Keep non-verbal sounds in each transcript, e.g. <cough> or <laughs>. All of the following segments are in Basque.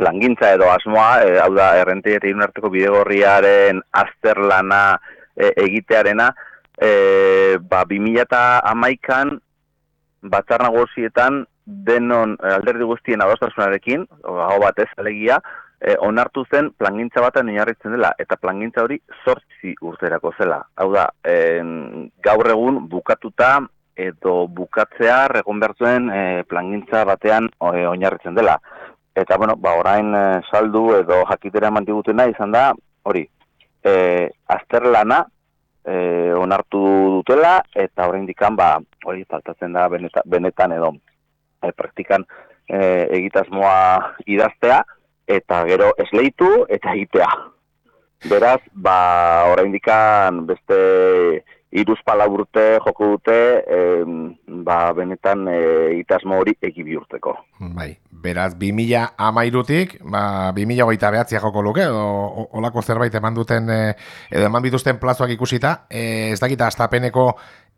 plangintza edo asmoa, e, hau da, errente eta irunarteko bidegorriaren azterlana e, egitearena, e, ba, 2000 eta amaikan, batzar nagozietan, denon alderdi guztien adostasunarekin, hau bat ez alegia, e, onartu zen plangintza baten oinarritzen dela, eta plangintza hori sortzi urterako zela. Hau da, en, gaur egun bukatuta edo bukatzea egon bertzuen e, plangintza batean e, oinarritzen dela. Eta, bueno, ba, orain e, saldu edo jakitera mantigutena izan da, hori, e, azterlana e, onartu dutela, eta orain dikan, ba, hori, faltatzen da benetan, benetan edo e, praktikan e, egitasmoa idaztea, eta gero esleitu eta egitea. Beraz, ba, orain dikan beste iruz pala urte joko dute, ba, benetan e, itasmo hori egi bihurtzeko. Bai, beraz, 2000 amairutik, ba, 2000 goita behatzia joko luke, o, olako zerbait eman duten, e, edo eman bituzten plazoak ikusita, e, ez dakita, astapeneko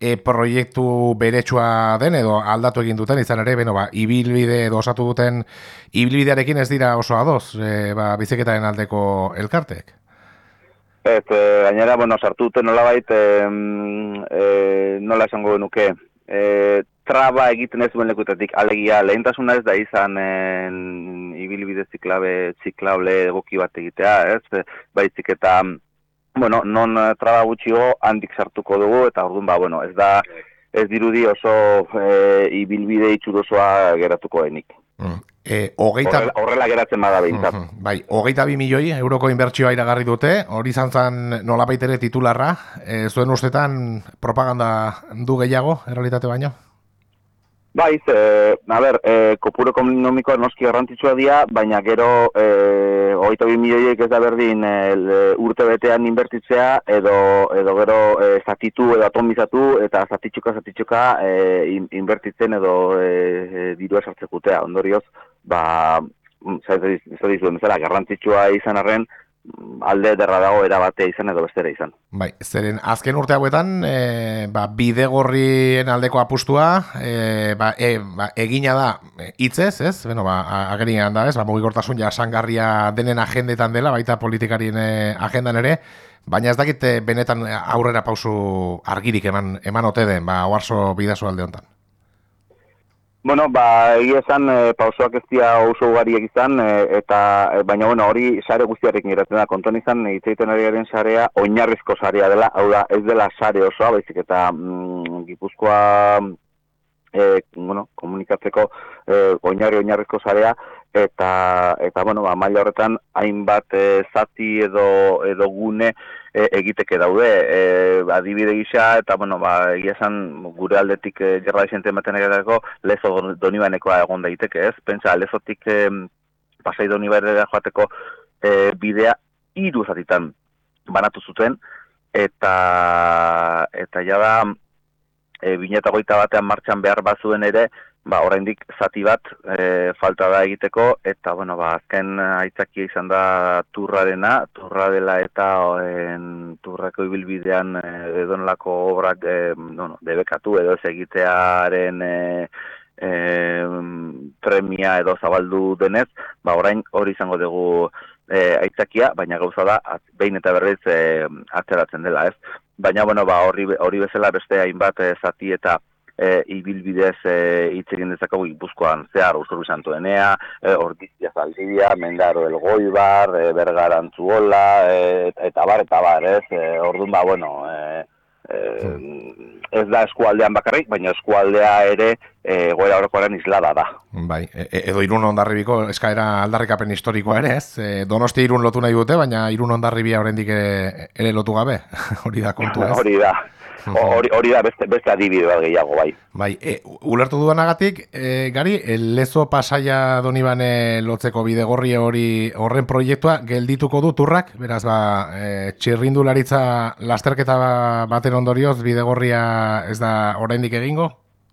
e, proiektu beretsua den, edo aldatu egin duten, izan ere, beno, ba, ibilbide edo osatu duten, ibilbidearekin ez dira oso adoz, e, ba, biziketaren aldeko elkartek? Et, e, gainera, bueno, sartu dute nola bait, e, e, nola esango genuke, e, traba egiten ez duen lekutatik, alegia, lehentasuna ez da izan en, ibilbide ziklabe, ziklable egoki bat egitea, ez? Baitzik eta, bueno, non traba gutxio handik sartuko dugu, eta orduan, ba, bueno, ez da, ez dirudi oso e, ibilbide itxurosoa geratuko enik. Mm. E, hogeita... horrela, horrela geratzen bada behintzat. Uh bai, hogeita bi milioi euroko inbertsioa iragarri dute, hori izan zen nola baitere titularra, e, zuen ustetan propaganda du gehiago, errealitate baino? Bai, ze, a ber, e, kopuro ekonomikoa noski garrantzitsua dira, baina gero e, hogeita bi milioiek ez da berdin e, urte betean inbertitzea, edo, edo gero e, zatitu edo atomizatu, eta zatitxuka zatitxuka e, inbertitzen edo e, e, dirua sartzekutea. Ondorioz, ba, zaitu dizuen bezala, garrantzitsua izan arren, alde derra dago erabatea izan edo bestera izan. Bai, zeren azken urte hauetan, e, ba, bidegorrien aldeko apustua, e, ba, e, ba, egina da hitzez, ez? Beno, ba, agerian da, ez? Ba, mugikortasun jasangarria denen agendetan dela, baita politikarien e, agendan ere, baina ez dakit benetan aurrera pausu argirik eman, eman ote den, ba, oarzo bidazo alde honetan. Bueno, ba, esan, e, pausoak ez dira oso ugariek izan, e, eta, e, baina, bueno, hori sare guztiarekin geratzen da, konton izan, itzaiten ari sarea, oinarrizko sarea dela, hau da, ez dela sare osoa, baizik eta mm, gipuzkoa, e, bueno, komunikatzeko e, oinarri oinarrizko sarea, eta, eta bueno, ba, maila horretan, hainbat e, zati edo, edo gune, e, egiteke daude. E, adibide gisa eta bueno ba egia gure aldetik e, gerra xente ematen egerako lezo donibanekoa egon daiteke ez? Pentsa lezotik e, pasai donibanera joateko e, bidea hiru zatitan banatu zuten. Eta eta ja da e, 2008 batean martxan behar bazuen ere ba, oraindik zati bat e, falta da egiteko, eta, bueno, ba, azken aitzakia izan da turrarena, turra dela eta en, turrako ibilbidean e, edonlako obrak e, no, debekatu edo ez egitearen e, e, premia edo zabaldu denez, ba, orain hori izango dugu e, aitzakia, baina gauza da, behin eta berriz e, atzeratzen dela, ez? Baina, bueno, ba, hori, hori bezala beste hainbat e, zati eta e, ibilbidez e, hitz egin dezakegu Gipuzkoan zehar Usurbi Santuenea, e, Ortizia Zaldibia, Mendaro El Goibar, e, Bergara Antzuola, e, eta bar, eta bar, ez? E, ordun ba, bueno, e, e, ez da eskualdean bakarrik, baina eskualdea ere e, goera horrekoaren islada da. Bai, e, e edo irun ondarribiko eskaera aldarrikapen historikoa ere, ez? E, donosti irun lotu nahi dute, baina irun ondarribia horrendik ere, ere lotu gabe, <laughs> hori da kontu, ez? Hori da, hori, hori da beste, beste adibide bat gehiago, bai. Bai, e, ulertu duanagatik, e, gari, lezo pasaia donibane lotzeko bidegorri hori horren proiektua geldituko du turrak, beraz, ba, e, txirrindularitza lasterketa baten ondorioz bidegorria ez da oraindik egingo?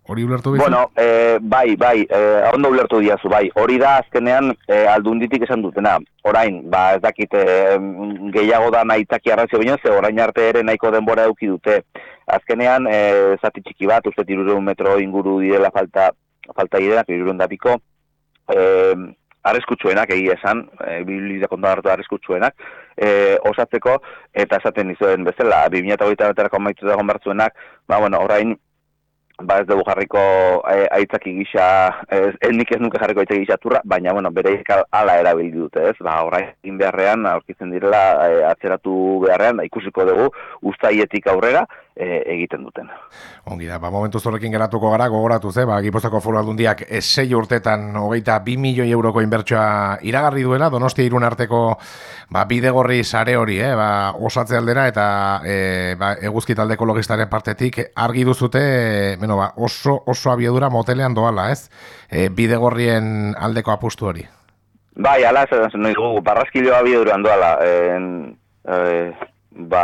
Hori ulertu bizu? Bueno, e, bai, bai, e, ondo ulertu diazu, bai. Hori da azkenean e, aldunditik esan dutena. Orain, ba, ez dakit, e, gehiago da nahitaki arrazio baino, ze orain arte ere nahiko denbora eduki dute. Azkenean, e, zati txiki bat, uste tirureun metro inguru direla falta, falta idenak, irureun da piko. E, arreskutsuenak egia esan, e, biblida kontagartu arreskutsuenak, e, osatzeko, eta esaten izuen bezala, 2008 baterako maitu dagoen bertzuenak, ba, bueno, orain, ba ez dugu jarriko e, aitzaki gisa, ez, ez nik ez nuke jarriko aitzaki gisa turra, baina, bueno, bere ala erabili dute, ez, ba, orain beharrean, aurkitzen direla, e, atzeratu beharrean, da, ikusiko dugu, ustaietik aurrera, e, egiten duten. Ongi da, ba, momentu zorrekin geratuko gara, gogoratu ze, ba, Gipuzako foru aldundiak esei urtetan hogeita bi milioi euroko inbertsioa iragarri duela, donostia irun arteko ba, bidegorri sare hori, eh, ba, osatze aldera, eta e, ba, eguzki taldeko logistaren partetik argi duzute, e, ba, oso, oso abiedura motelean doala, ez? E, bidegorrien aldeko apustu hori. Bai, ala, ez nahi dugu, barraskilioa abiedura doala, en, e, ba,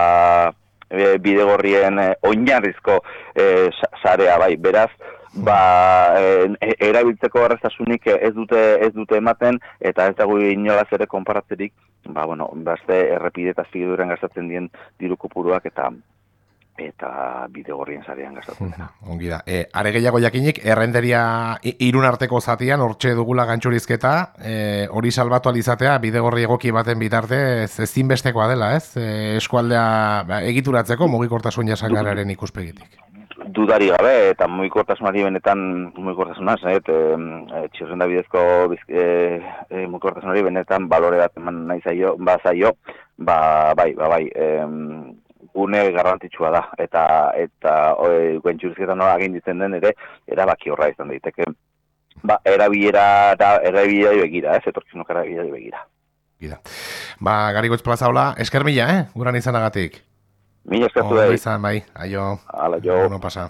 e, bidegorrien e, oinarrizko e, sarea bai beraz ba e, erabiltzeko errestasunik ez dute ez dute ematen eta ez dago inolaz ere konparatzerik ba bueno beste errepide eta zigiduren gastatzen dien diru kopuruak eta eta bidegorrien sarean gastatzen dena. <laughs> Ongi da. E, are gehiago jakinik, errenderia irun arteko zatian, hortxe dugula gantxurizketa, e, hori salbatu alizatea, bidegorri egoki baten bitarte, ez ezinbestekoa dela, ez? E, eskualdea ba, egituratzeko mugikortasun jasakararen ikuspegitik. Dudari gabe, eta mugikortasunari benetan mugikortasunaz, eh, e, txirren da bidezko e, e, mugikortasunari benetan balore bat eman nahi zaio, ba zaio, ba, bai, ba, bai, bai, une garrantzitsua da eta eta oi guentzurizketan nola egin ditzen den ere erabaki horra izan daiteke ba erabilera da erabilera begira ez etorkizun erabilera begira Gida. Ba, gari gotz plaza hola, esker mila, eh? Guran izanagatik. Mila eskertu oh, izan, bai, aio. Hala, jo. No pasa.